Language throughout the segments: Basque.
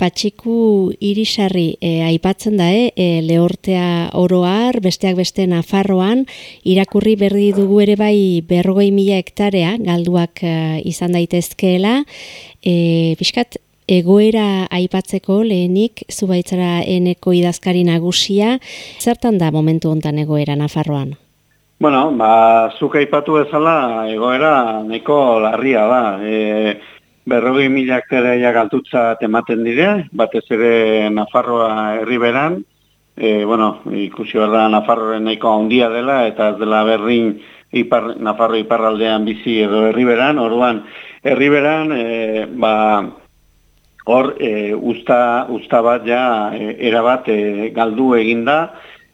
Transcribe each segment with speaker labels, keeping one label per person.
Speaker 1: Patxiku irisarri e, aipatzen da, e, e, lehortea oroar, besteak beste Nafarroan, irakurri berdi dugu ere bai berrogei mila hektarea, galduak e, izan daitezkeela, e, biskat, egoera aipatzeko lehenik zubaitzara eneko idazkari nagusia, zertan da momentu hontan egoera Nafarroan?
Speaker 2: Bueno, ba, zuk aipatu bezala egoera neko larria da. E, berrogi milak tereia galtutza tematen dire, batez ere Nafarroa herriberan, e, bueno, ikusi behar da Nafarroaren nahiko handia dela, eta ez dela berrin ipar, Nafarro iparraldean bizi edo herriberan, orduan herriberan, e, ba, hor, e, usta, usta bat ja, e, erabat e, galdu eginda,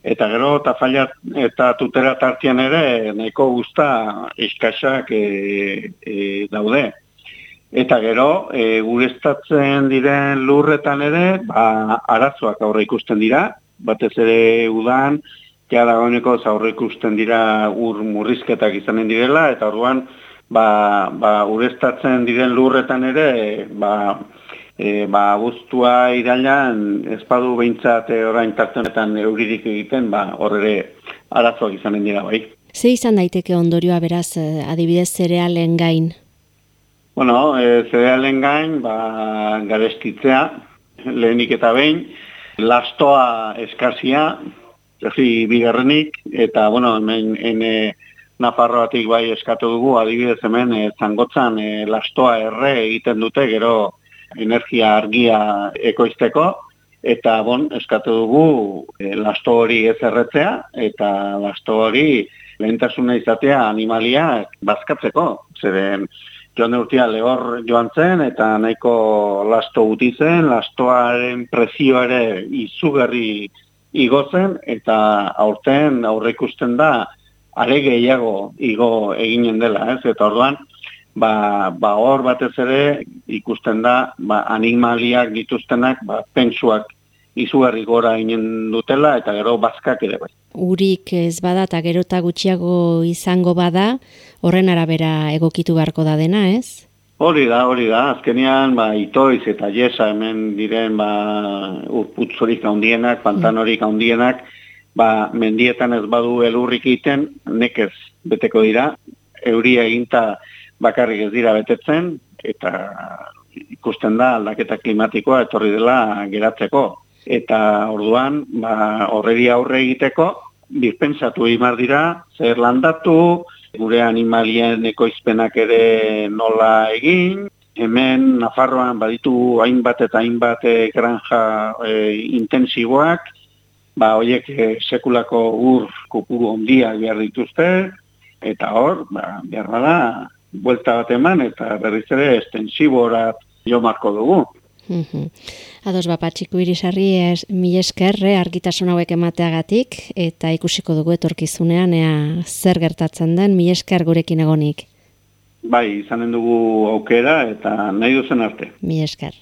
Speaker 2: eta gero eta eta tutera tartian ere nahiko guzta eskaxak e, e, daude. Eta gero, e, gurestatzen diren lurretan ere, ba, arazoak aurre ikusten dira, batez ere udan, ja dagoeneko aurre ikusten dira ur murrizketak izanen direla, eta orduan, ba, ba, urestatzen diren lurretan ere, ba, e, ba, guztua irailan, espadu behintzat orain tartenetan euririk egiten, ba, horre arazoak izanen dira bai.
Speaker 1: Ze izan daiteke ondorioa beraz, e, adibidez zerealen gain?
Speaker 2: Bueno, e, zerealen gain, ba, garestitzea, lehenik eta behin, lastoa eskazia, zezi bigarrenik, eta, bueno, hemen, ene, Nafarroatik bai eskatu dugu, adibidez hemen, e, zangotzan, e, lastoa erre egiten dute, gero, energia argia ekoizteko, eta, bon, eskatu dugu, e, lasto hori ez erretzea, eta lasto hori lehentasuna izatea animalia bazkatzeko, zeren, joan urtia lehor joan zen, eta nahiko lasto guti zen, lastoaren prezio ere izugarri igotzen, eta aurten aurre ikusten da, are gehiago igo eginen dela, ez? Eta orduan, ba, ba hor batez ere ikusten da, ba, animaliak dituztenak, ba, pentsuak izugarri gora inen dutela eta gero bazkak ere bai.
Speaker 1: Urik ez bada eta gero eta gutxiago izango bada, horren arabera egokitu beharko da dena, ez?
Speaker 2: Hori da, hori da. Azkenean, ba, itoiz eta jesa hemen diren ba, urputzorik handienak, pantanorik handienak, ba, mendietan ez badu elurrik egiten, nekez beteko dira, euria eginta bakarrik ez dira betetzen, eta ikusten da aldaketa klimatikoa etorri dela geratzeko eta orduan ba, horreri aurre egiteko dispensatu imar dira, zer landatu, gure animalien ekoizpenak ere nola egin, hemen Nafarroan baditu hainbat eta hainbat e, granja e, intensiboak, ba, oiek e, sekulako ur kupuru ondia behar dituzte, eta hor, ba, behar da, buelta bat eman, eta berriz ere estensibora jo marko dugu.
Speaker 1: Ados bapatxiku irisarri es, mi eskerre eh, argitasun hauek emateagatik eta ikusiko dugu etorkizunean ea zer gertatzen den mi esker gurekin egonik.
Speaker 2: Bai, izanen dugu aukera eta nahi duzen arte.
Speaker 1: Mi esker.